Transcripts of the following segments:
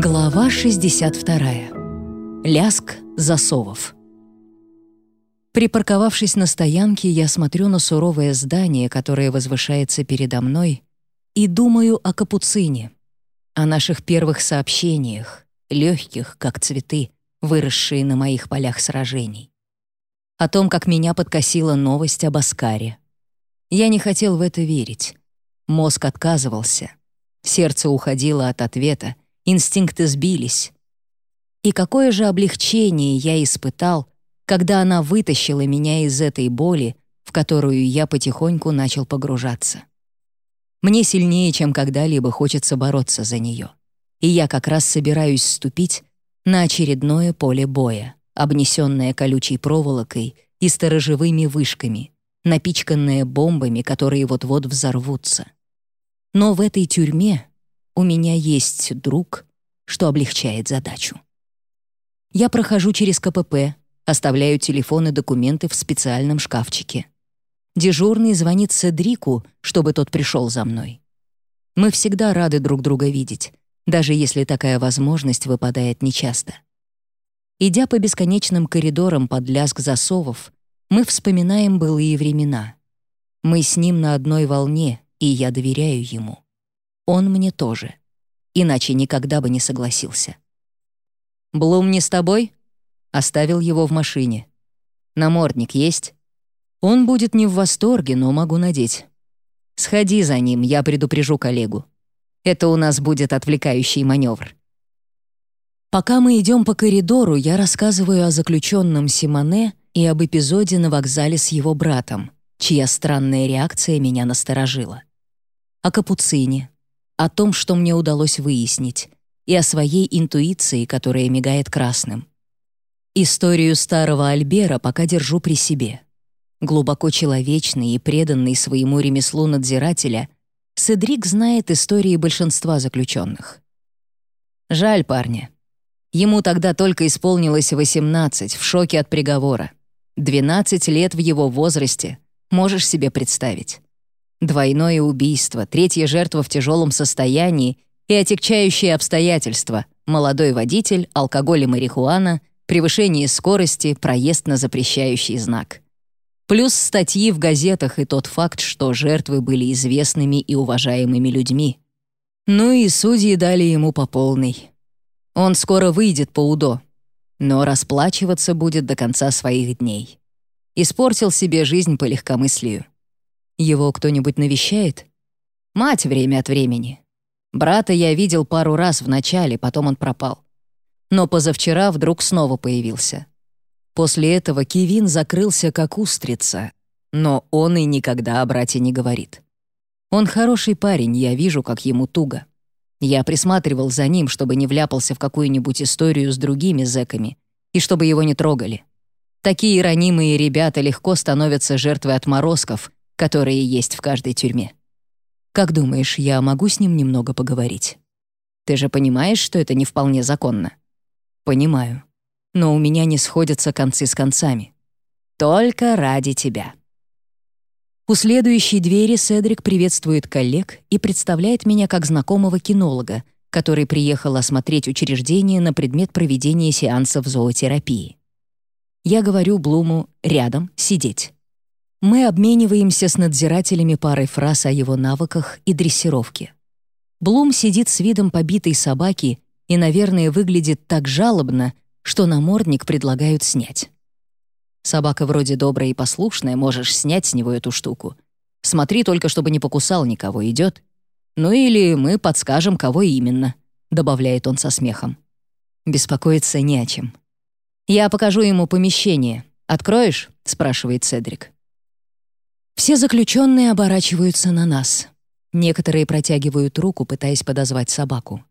Глава 62. Ляск засовов. Припарковавшись на стоянке, я смотрю на суровое здание, которое возвышается передо мной, и думаю о капуцине, о наших первых сообщениях, легких, как цветы, выросшие на моих полях сражений. О том, как меня подкосила новость об Оскаре. Я не хотел в это верить. Мозг отказывался. Сердце уходило от ответа, инстинкты сбились. И какое же облегчение я испытал, когда она вытащила меня из этой боли, в которую я потихоньку начал погружаться. Мне сильнее, чем когда-либо хочется бороться за нее. И я как раз собираюсь ступить на очередное поле боя, обнесенное колючей проволокой и сторожевыми вышками, напичканное бомбами, которые вот-вот взорвутся. Но в этой тюрьме у меня есть друг, что облегчает задачу. Я прохожу через КПП, оставляю телефон и документы в специальном шкафчике. Дежурный звонит Седрику, чтобы тот пришел за мной. Мы всегда рады друг друга видеть, даже если такая возможность выпадает нечасто. Идя по бесконечным коридорам под лязг засовов, мы вспоминаем былые времена. Мы с ним на одной волне, и я доверяю ему. Он мне тоже. Иначе никогда бы не согласился. «Блум не с тобой?» Оставил его в машине. «Намордник есть?» «Он будет не в восторге, но могу надеть. Сходи за ним, я предупрежу коллегу. Это у нас будет отвлекающий маневр». Пока мы идем по коридору, я рассказываю о заключенном Симоне и об эпизоде на вокзале с его братом, чья странная реакция меня насторожила о капуцине, о том, что мне удалось выяснить, и о своей интуиции, которая мигает красным. Историю старого Альбера пока держу при себе. Глубоко человечный и преданный своему ремеслу надзирателя, Седрик знает истории большинства заключенных. Жаль парня. Ему тогда только исполнилось 18, в шоке от приговора. 12 лет в его возрасте, можешь себе представить. Двойное убийство, третья жертва в тяжелом состоянии и отягчающие обстоятельства — молодой водитель, алкоголь и марихуана, превышение скорости, проезд на запрещающий знак. Плюс статьи в газетах и тот факт, что жертвы были известными и уважаемыми людьми. Ну и судьи дали ему по полной. Он скоро выйдет по УДО, но расплачиваться будет до конца своих дней. Испортил себе жизнь по легкомыслию. Его кто-нибудь навещает? Мать время от времени. Брата я видел пару раз в начале, потом он пропал. Но позавчера вдруг снова появился. После этого Кевин закрылся как устрица, но он и никогда о брате не говорит. Он хороший парень, я вижу, как ему туго. Я присматривал за ним, чтобы не вляпался в какую-нибудь историю с другими зэками и чтобы его не трогали. Такие ранимые ребята легко становятся жертвой отморозков, которые есть в каждой тюрьме. Как думаешь, я могу с ним немного поговорить? Ты же понимаешь, что это не вполне законно? Понимаю. Но у меня не сходятся концы с концами. Только ради тебя. У следующей двери Седрик приветствует коллег и представляет меня как знакомого кинолога, который приехал осмотреть учреждение на предмет проведения сеансов зоотерапии. Я говорю Блуму «рядом, сидеть». Мы обмениваемся с надзирателями парой фраз о его навыках и дрессировке. Блум сидит с видом побитой собаки и, наверное, выглядит так жалобно, что намордник предлагают снять. Собака вроде добрая и послушная, можешь снять с него эту штуку. Смотри только, чтобы не покусал никого, идет. Ну или мы подскажем, кого именно, добавляет он со смехом. Беспокоиться не о чем. Я покажу ему помещение. Откроешь? спрашивает Седрик. Все заключенные оборачиваются на нас. Некоторые протягивают руку, пытаясь подозвать собаку.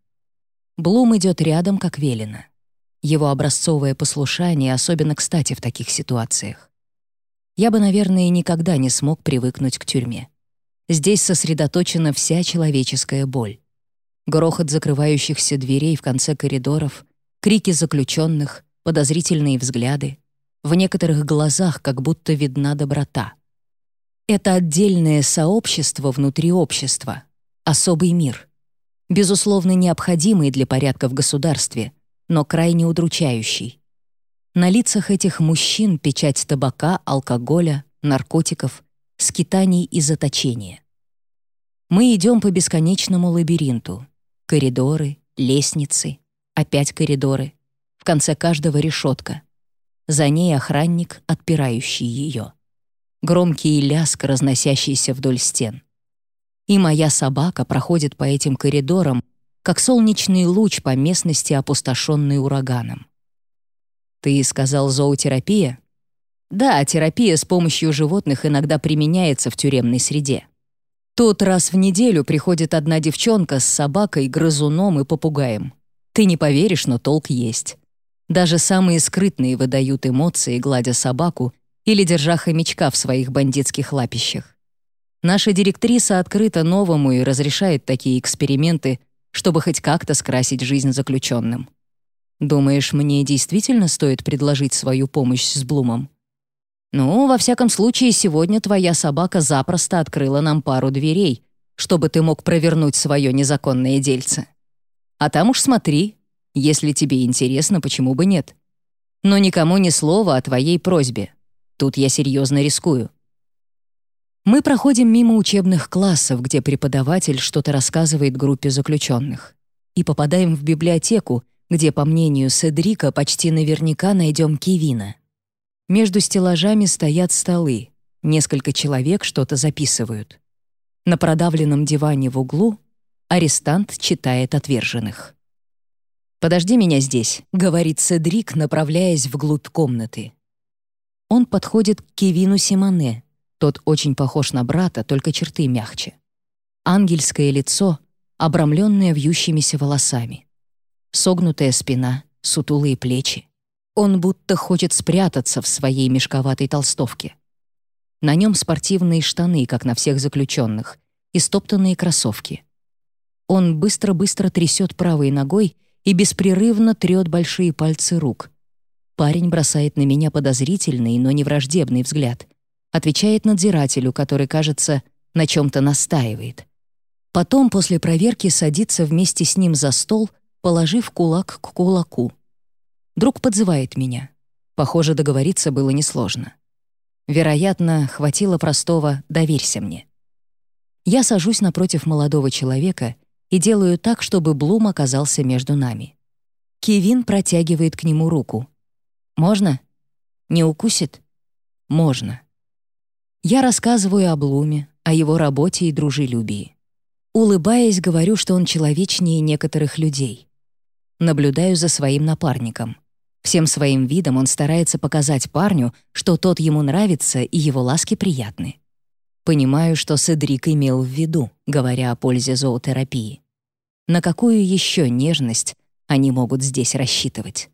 Блум идет рядом, как велено. Его образцовое послушание особенно кстати в таких ситуациях. Я бы, наверное, никогда не смог привыкнуть к тюрьме. Здесь сосредоточена вся человеческая боль. Грохот закрывающихся дверей в конце коридоров, крики заключенных, подозрительные взгляды. В некоторых глазах как будто видна доброта. Это отдельное сообщество внутри общества, особый мир. безусловно необходимый для порядка в государстве, но крайне удручающий. На лицах этих мужчин печать табака, алкоголя, наркотиков, скитаний и заточения. Мы идем по бесконечному лабиринту. Коридоры, лестницы, опять коридоры. В конце каждого решетка. За ней охранник, отпирающий ее. Громкий ляск, разносящийся вдоль стен. И моя собака проходит по этим коридорам, как солнечный луч по местности, опустошенной ураганом. «Ты сказал зоотерапия?» «Да, терапия с помощью животных иногда применяется в тюремной среде. Тут раз в неделю приходит одна девчонка с собакой, грызуном и попугаем. Ты не поверишь, но толк есть. Даже самые скрытные выдают эмоции, гладя собаку или держа хомячка в своих бандитских лапищах. Наша директриса открыта новому и разрешает такие эксперименты, чтобы хоть как-то скрасить жизнь заключенным. Думаешь, мне действительно стоит предложить свою помощь с Блумом? Ну, во всяком случае, сегодня твоя собака запросто открыла нам пару дверей, чтобы ты мог провернуть свое незаконное дельце. А там уж смотри, если тебе интересно, почему бы нет. Но никому ни слова о твоей просьбе. Тут я серьезно рискую. Мы проходим мимо учебных классов, где преподаватель что-то рассказывает группе заключенных, и попадаем в библиотеку, где, по мнению Седрика, почти наверняка найдем Кевина. Между стеллажами стоят столы, несколько человек что-то записывают. На продавленном диване в углу арестант читает отверженных. «Подожди меня здесь», — говорит Седрик, направляясь вглубь комнаты. Он подходит к Кевину Симоне, тот очень похож на брата, только черты мягче. Ангельское лицо, обрамленное вьющимися волосами. Согнутая спина, сутулые плечи. Он будто хочет спрятаться в своей мешковатой толстовке. На нем спортивные штаны, как на всех заключенных, и стоптанные кроссовки. Он быстро-быстро трясет правой ногой и беспрерывно трет большие пальцы рук. Парень бросает на меня подозрительный, но не враждебный взгляд — отвечает надзирателю, который, кажется, на чем-то настаивает. Потом, после проверки, садится вместе с ним за стол, положив кулак к кулаку. Друг подзывает меня. Похоже, договориться было несложно. Вероятно, хватило простого «доверься мне». Я сажусь напротив молодого человека и делаю так, чтобы Блум оказался между нами. Кевин протягивает к нему руку. «Можно? Не укусит?» «Можно». Я рассказываю о Блуме, о его работе и дружелюбии. Улыбаясь, говорю, что он человечнее некоторых людей. Наблюдаю за своим напарником. Всем своим видом он старается показать парню, что тот ему нравится и его ласки приятны. Понимаю, что Седрик имел в виду, говоря о пользе зоотерапии. На какую еще нежность они могут здесь рассчитывать?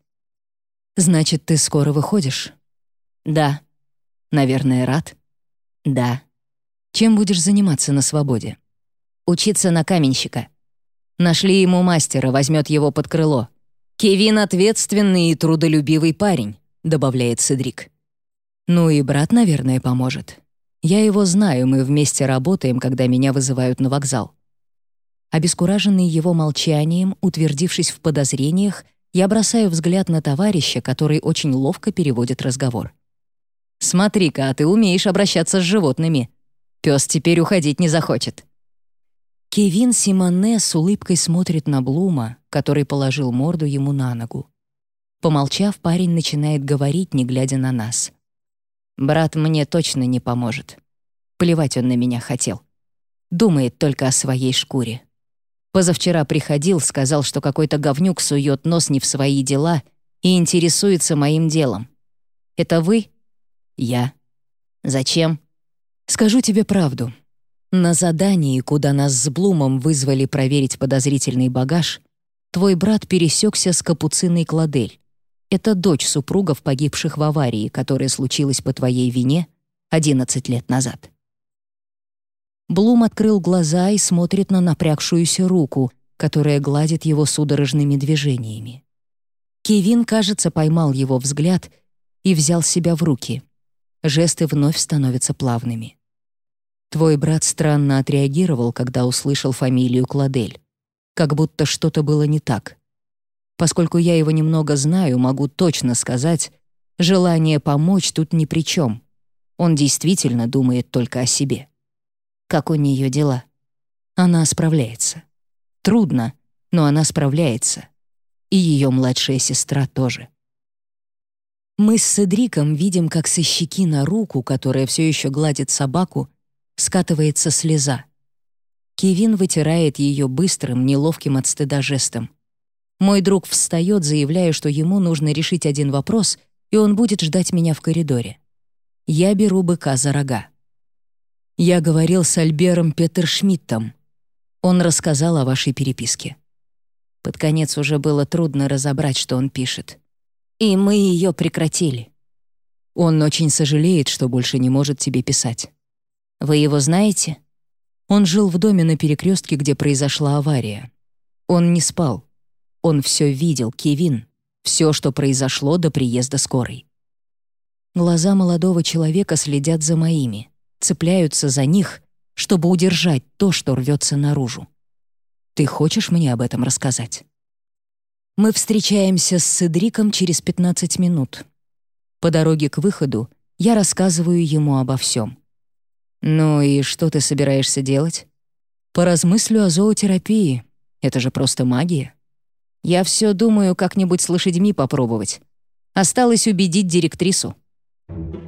«Значит, ты скоро выходишь?» «Да». «Наверное, рад?» «Да». «Чем будешь заниматься на свободе?» «Учиться на каменщика». «Нашли ему мастера, возьмет его под крыло». «Кевин ответственный и трудолюбивый парень», — добавляет Седрик. «Ну и брат, наверное, поможет. Я его знаю, мы вместе работаем, когда меня вызывают на вокзал». Обескураженный его молчанием, утвердившись в подозрениях, я бросаю взгляд на товарища, который очень ловко переводит разговор. Смотри-ка, а ты умеешь обращаться с животными. Пес теперь уходить не захочет». Кевин Симоне с улыбкой смотрит на Блума, который положил морду ему на ногу. Помолчав, парень начинает говорить, не глядя на нас. «Брат мне точно не поможет. Плевать он на меня хотел. Думает только о своей шкуре. Позавчера приходил, сказал, что какой-то говнюк сует нос не в свои дела и интересуется моим делом. Это вы я. Зачем? Скажу тебе правду. На задании, куда нас с Блумом вызвали проверить подозрительный багаж, твой брат пересекся с Капуциной Кладель. Это дочь супругов, погибших в аварии, которая случилась по твоей вине 11 лет назад. Блум открыл глаза и смотрит на напрягшуюся руку, которая гладит его судорожными движениями. Кевин, кажется, поймал его взгляд и взял себя в руки — Жесты вновь становятся плавными. Твой брат странно отреагировал, когда услышал фамилию Кладель. как будто что-то было не так. Поскольку я его немного знаю, могу точно сказать, желание помочь тут ни при чем. Он действительно думает только о себе. Как у нее дела? Она справляется. Трудно, но она справляется. И ее младшая сестра тоже. Мы с Седриком видим, как со щеки на руку, которая все еще гладит собаку, скатывается слеза. Кевин вытирает ее быстрым, неловким от стыда жестом. Мой друг встает, заявляя, что ему нужно решить один вопрос, и он будет ждать меня в коридоре. Я беру быка за рога. Я говорил с Альбером Петершмидтом. Он рассказал о вашей переписке. Под конец уже было трудно разобрать, что он пишет. И мы ее прекратили. Он очень сожалеет, что больше не может тебе писать. Вы его знаете? Он жил в доме на перекрестке, где произошла авария. Он не спал. Он все видел, Кевин. Все, что произошло до приезда скорой. Глаза молодого человека следят за моими, цепляются за них, чтобы удержать то, что рвется наружу. Ты хочешь мне об этом рассказать? Мы встречаемся с Седриком через 15 минут. По дороге к выходу я рассказываю ему обо всем. «Ну и что ты собираешься делать?» «Поразмыслю о зоотерапии. Это же просто магия. Я все думаю, как-нибудь с лошадьми попробовать. Осталось убедить директрису». Thank you.